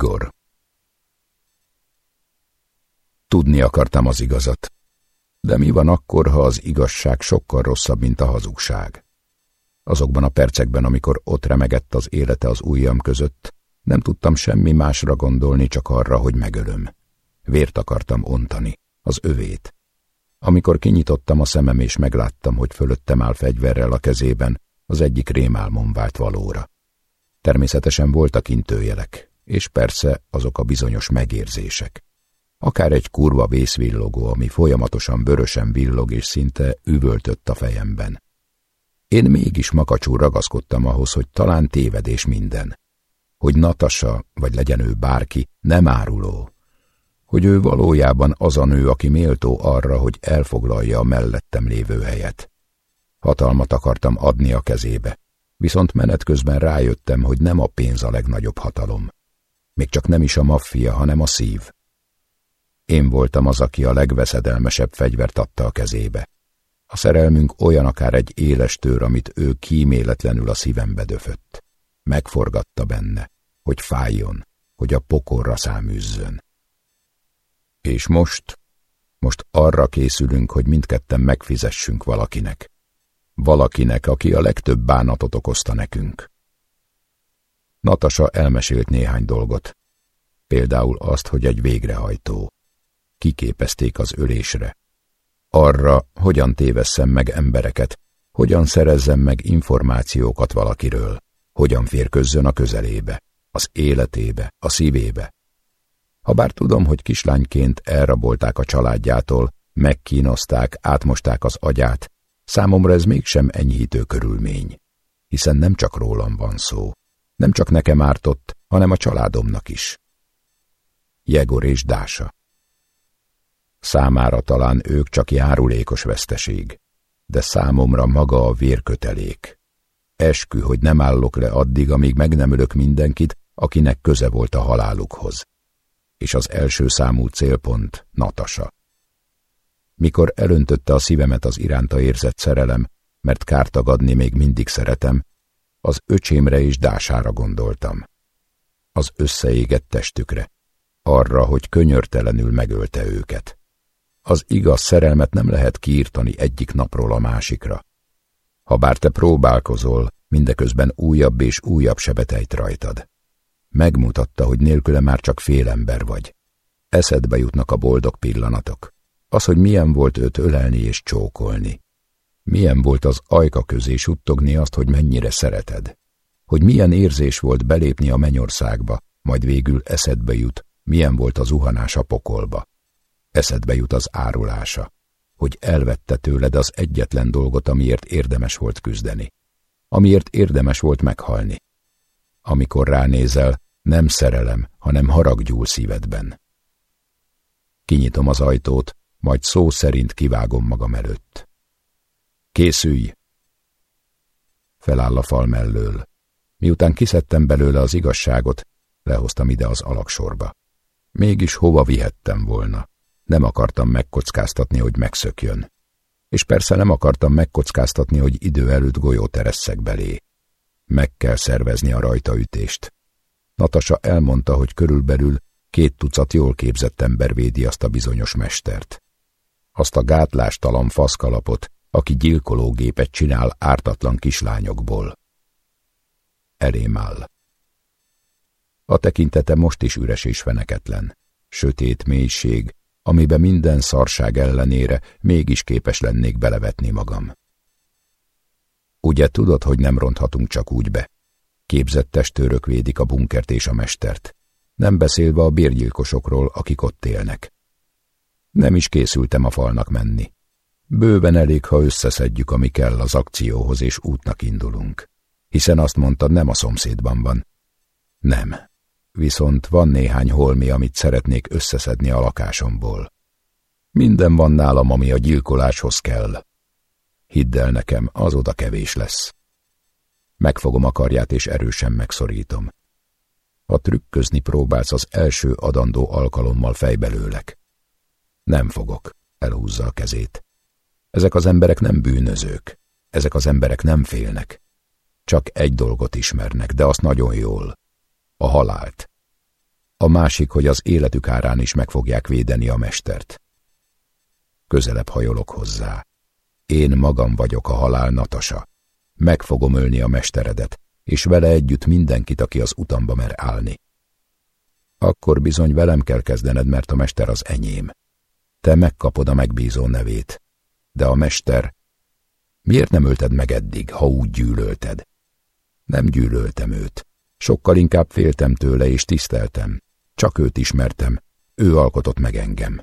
Igor Tudni akartam az igazat. De mi van akkor, ha az igazság sokkal rosszabb, mint a hazugság? Azokban a percekben, amikor ott remegett az élete az ujjam között, nem tudtam semmi másra gondolni, csak arra, hogy megölöm. Vért akartam ontani, az övét. Amikor kinyitottam a szemem és megláttam, hogy fölöttem áll fegyverrel a kezében, az egyik rémálmom vált valóra. Természetesen voltak intőjelek, és persze azok a bizonyos megérzések. Akár egy kurva vészvillogó, ami folyamatosan vörösen villog és szinte üvöltött a fejemben. Én mégis makacsul ragaszkodtam ahhoz, hogy talán tévedés minden. Hogy Natasa, vagy legyen ő bárki, nem áruló. Hogy ő valójában az a nő, aki méltó arra, hogy elfoglalja a mellettem lévő helyet. Hatalmat akartam adni a kezébe, viszont menet közben rájöttem, hogy nem a pénz a legnagyobb hatalom. Még csak nem is a maffia, hanem a szív. Én voltam az, aki a legveszedelmesebb fegyvert adta a kezébe. A szerelmünk olyan akár egy éles tőr, amit ő kíméletlenül a szívembe döfött. Megforgatta benne, hogy fájjon, hogy a pokorra száműzzön. És most, most arra készülünk, hogy mindketten megfizessünk valakinek. Valakinek, aki a legtöbb bánatot okozta nekünk. Natasa elmesélt néhány dolgot. Például azt, hogy egy végrehajtó. Kiképezték az ölésre. Arra, hogyan tévesszem meg embereket, hogyan szerezzem meg információkat valakiről, hogyan férközzön a közelébe, az életébe, a szívébe. Habár tudom, hogy kislányként elrabolták a családjától, megkínozták, átmosták az agyát, számomra ez mégsem enyhítő körülmény, hiszen nem csak rólam van szó, nem csak nekem ártott, hanem a családomnak is. Jegor és Dása Számára talán ők csak járulékos veszteség, de számomra maga a vérkötelék. Eskü, hogy nem állok le addig, amíg meg nem ölök mindenkit, akinek köze volt a halálukhoz. És az első számú célpont Natasa. Mikor elöntötte a szívemet az iránta érzett szerelem, mert kártagadni még mindig szeretem, az öcsémre és dására gondoltam. Az összeégett testükre, arra, hogy könyörtelenül megölte őket. Az igaz szerelmet nem lehet kiírtani egyik napról a másikra. Habár te próbálkozol, mindeközben újabb és újabb sebetejt rajtad. Megmutatta, hogy nélküle már csak fél ember vagy. Eszedbe jutnak a boldog pillanatok. Az, hogy milyen volt őt ölelni és csókolni. Milyen volt az ajka közé suttogni azt, hogy mennyire szereted. Hogy milyen érzés volt belépni a mennyországba, majd végül eszedbe jut, milyen volt az zuhanás a pokolba. Eszedbe jut az árulása, hogy elvette tőled az egyetlen dolgot, amiért érdemes volt küzdeni, amiért érdemes volt meghalni. Amikor ránézel, nem szerelem, hanem harag szívedben. Kinyitom az ajtót, majd szó szerint kivágom magam előtt. Készülj! Feláll a fal mellől. Miután kiszedtem belőle az igazságot, lehoztam ide az alaksorba. Mégis hova vihettem volna? Nem akartam megkockáztatni, hogy megszökjön. És persze nem akartam megkockáztatni, hogy idő előtt golyót eresszek belé. Meg kell szervezni a rajtaütést. Natasa elmondta, hogy körülbelül két tucat jól képzett ember védi azt a bizonyos mestert. Azt a gátlástalan faszkalapot, aki gyilkológépet csinál ártatlan kislányokból. Elém áll. A tekintete most is üres és feneketlen. Sötét mélység, amibe minden szarság ellenére mégis képes lennék belevetni magam. Ugye tudod, hogy nem ronthatunk csak úgy be? Képzett testőrök védik a bunkert és a mestert, nem beszélve a bérgyilkosokról, akik ott élnek. Nem is készültem a falnak menni. Bőven elég, ha összeszedjük, ami kell az akcióhoz, és útnak indulunk. Hiszen azt mondtad, nem a szomszédban van. Nem, viszont van néhány holmi, amit szeretnék összeszedni a lakásomból. Minden van nálam, ami a gyilkoláshoz kell. Hidd el nekem, az oda kevés lesz. Megfogom a karját, és erősen megszorítom. Ha trükközni próbálsz, az első adandó alkalommal fejbelőlek. Nem fogok, elhúzza a kezét. Ezek az emberek nem bűnözők. Ezek az emberek nem félnek. Csak egy dolgot ismernek, de azt nagyon jól a halált. a másik, hogy az életük árán is meg fogják védeni a mestert. Közelebb hajolok hozzá. Én magam vagyok a halál Natasa. Meg fogom ölni a mesteredet, és vele együtt mindenkit, aki az utamba mer állni. Akkor bizony velem kell kezdened, mert a mester az enyém. Te megkapod a megbízó nevét. De a mester... Miért nem ölted meg eddig, ha úgy gyűlölted? Nem gyűlöltem őt. Sokkal inkább féltem tőle és tiszteltem. Csak őt ismertem. Ő alkotott meg engem.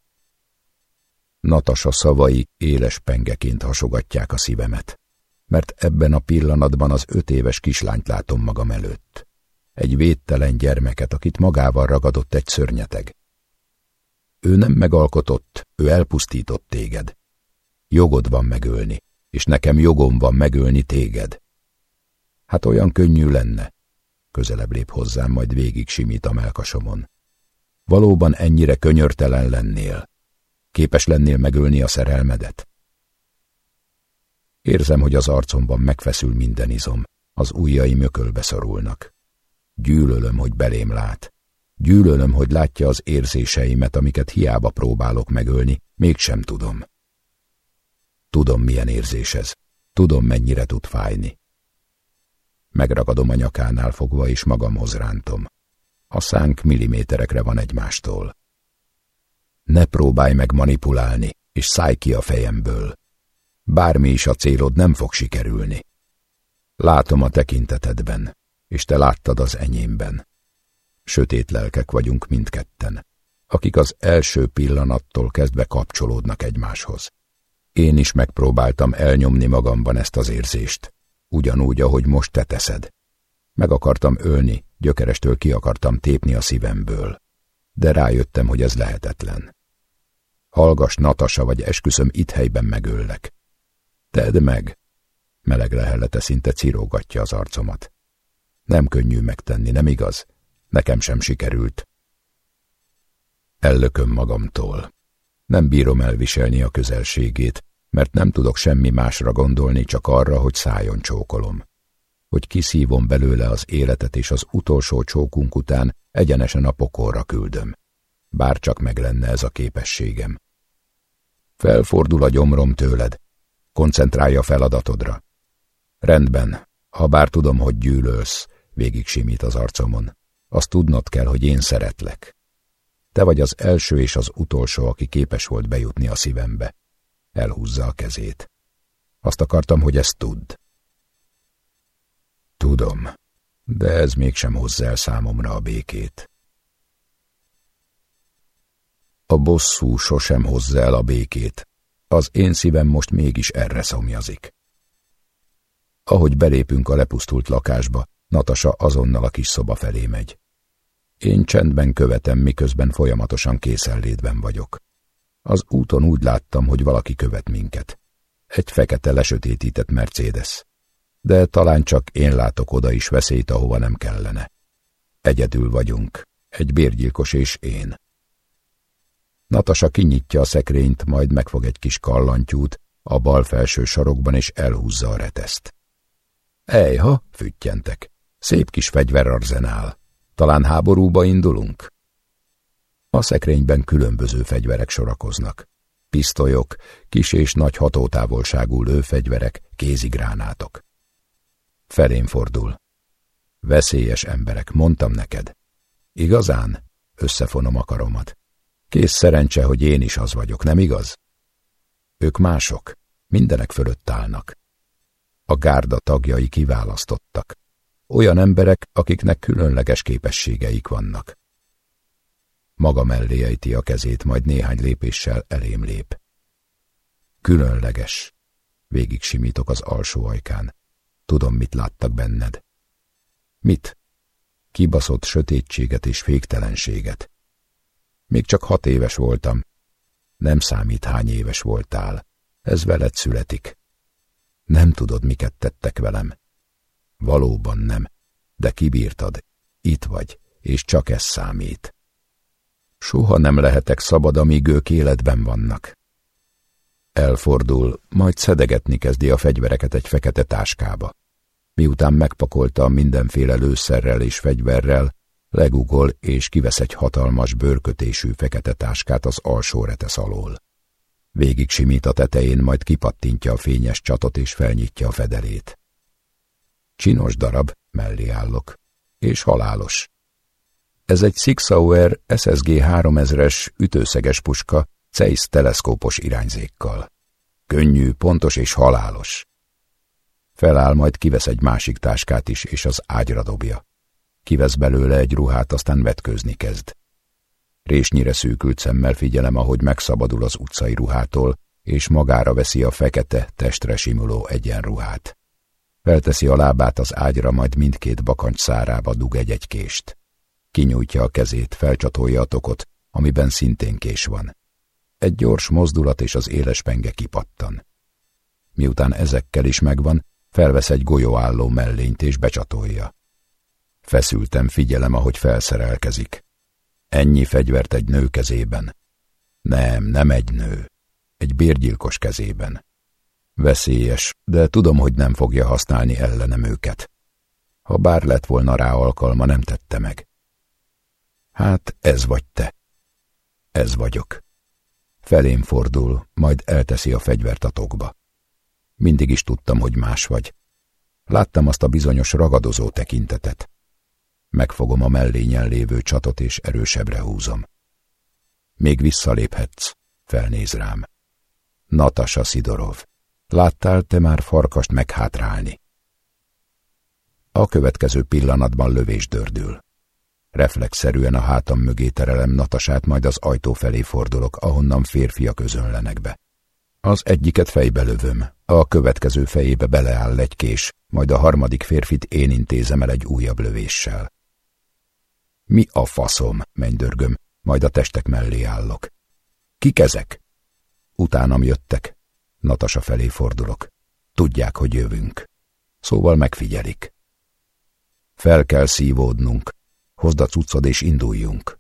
Natasa szavai éles pengeként hasogatják a szívemet, mert ebben a pillanatban az öt éves kislányt látom magam előtt. Egy védtelen gyermeket, akit magával ragadott egy szörnyeteg. Ő nem megalkotott, ő elpusztított téged. Jogod van megölni, és nekem jogom van megölni téged. Hát olyan könnyű lenne. Közelebb lép hozzám, majd végig simít a melkasomon. Valóban ennyire könyörtelen lennél. Képes lennél megölni a szerelmedet? Érzem, hogy az arcomban megfeszül minden izom, az ujjai mökölbe szorulnak. Gyűlölöm, hogy belém lát. Gyűlölöm, hogy látja az érzéseimet, amiket hiába próbálok megölni, mégsem tudom. Tudom, milyen érzés ez. Tudom, mennyire tud fájni. Megragadom a nyakánál fogva, és magamhoz rántom. A szánk milliméterekre van egymástól. Ne próbálj meg manipulálni, és szállj ki a fejemből. Bármi is a célod, nem fog sikerülni. Látom a tekintetedben, és te láttad az enyémben. Sötét lelkek vagyunk mindketten, akik az első pillanattól kezdve kapcsolódnak egymáshoz. Én is megpróbáltam elnyomni magamban ezt az érzést, ugyanúgy, ahogy most te teszed. Meg akartam ölni, gyökerestől ki akartam tépni a szívemből, de rájöttem, hogy ez lehetetlen. Hallgas, Natasa, vagy esküszöm, itt helyben megöllek. Tedd meg! Meleg lehellete szinte cirógatja az arcomat. Nem könnyű megtenni, nem igaz? Nekem sem sikerült. Ellököm magamtól. Nem bírom elviselni a közelségét, mert nem tudok semmi másra gondolni, csak arra, hogy szájon csókolom. Hogy kiszívom belőle az életet, és az utolsó csókunk után egyenesen a pokolra küldöm. Bár csak meg lenne ez a képességem. Felfordul a gyomrom tőled. Koncentrálja feladatodra. Rendben, ha bár tudom, hogy gyűlölsz, végig simít az arcomon. Azt tudnod kell, hogy én szeretlek. Te vagy az első és az utolsó, aki képes volt bejutni a szívembe. Elhúzza a kezét. Azt akartam, hogy ezt tudd. Tudom, de ez mégsem hozza el számomra a békét. A bosszú sosem hozza el a békét. Az én szívem most mégis erre szomjazik. Ahogy belépünk a lepusztult lakásba, Natasa azonnal a kis szoba felé megy. Én csendben követem, miközben folyamatosan készenlétben vagyok. Az úton úgy láttam, hogy valaki követ minket. Egy fekete lesötétített Mercedes. De talán csak én látok oda is veszélyt, ahova nem kellene. Egyedül vagyunk, egy bérgyilkos és én. Natasa kinyitja a szekrényt, majd megfog egy kis kallantyút a bal felső sarokban, és elhúzza a reteszt. Ejha, füttyentek, szép kis fegyverarzenál. Talán háborúba indulunk? A szekrényben különböző fegyverek sorakoznak. Pisztolyok, kis és nagy hatótávolságú lőfegyverek, kézigránátok. Felén fordul. Veszélyes emberek, mondtam neked. Igazán? Összefonom a karomat. Kész szerencse, hogy én is az vagyok, nem igaz? Ők mások, mindenek fölött állnak. A gárda tagjai kiválasztottak. Olyan emberek, akiknek különleges képességeik vannak. Maga mellé ejti a kezét, majd néhány lépéssel elém lép. Különleges. Végig simítok az alsó ajkán. Tudom, mit láttak benned. Mit? Kibaszott sötétséget és féktelenséget. Még csak hat éves voltam. Nem számít, hány éves voltál. Ez veled születik. Nem tudod, miket tettek velem. Valóban nem, de kibírtad. Itt vagy, és csak ez számít. Soha nem lehetek szabad, amíg ők életben vannak. Elfordul, majd szedegetni kezdi a fegyvereket egy fekete táskába. Miután megpakolta mindenféle lőszerrel és fegyverrel, Legugol és kivesz egy hatalmas bőrkötésű fekete táskát az alsó retesz alól. Végig simít a tetején, majd kipattintja a fényes csatot és felnyitja a fedelét. Csinos darab, mellé állok, és halálos. Ez egy Six Hour SSG 3000-es ütőszeges puska Zeiss teleszkópos irányzékkal. Könnyű, pontos és halálos. Feláll, majd kivesz egy másik táskát is, és az ágyra dobja. Kivesz belőle egy ruhát, aztán vetkőzni kezd. Résnyire szűkült szemmel figyelem, ahogy megszabadul az utcai ruhától, és magára veszi a fekete, testre simuló egyenruhát. Felteszi a lábát az ágyra, majd mindkét bakancs szárába dug egy-egy kést. Kinyújtja a kezét, felcsatolja a tokot, amiben szintén kés van. Egy gyors mozdulat és az éles penge kipattan. Miután ezekkel is megvan, felvesz egy golyóálló mellényt és becsatolja. Feszültem figyelem, ahogy felszerelkezik. Ennyi fegyvert egy nő kezében. Nem, nem egy nő. Egy bérgyilkos kezében. Veszélyes, de tudom, hogy nem fogja használni ellenem őket. Ha bár lett volna rá alkalma, nem tette meg. Hát ez vagy te. Ez vagyok. Felém fordul, majd elteszi a fegyvert a tokba. Mindig is tudtam, hogy más vagy. Láttam azt a bizonyos ragadozó tekintetet. Megfogom a mellényen lévő csatot, és erősebbre húzom. Még visszaléphetsz, felnéz rám. Natasa Szidorov, láttál te már farkast meghátrálni? A következő pillanatban lövés dördül. Reflexzerűen a hátam mögé terelem Natasát, majd az ajtó felé fordulok, ahonnan férfiak özönlenek be. Az egyiket fejbe lövöm, a következő fejébe beleáll egy kés, majd a harmadik férfit én intézem el egy újabb lövéssel. Mi a faszom, mennydörgöm, majd a testek mellé állok. Kik ezek? Utánam jöttek. Natasa felé fordulok. Tudják, hogy jövünk. Szóval megfigyelik. Fel kell szívódnunk. Hozd a cuccod és induljunk.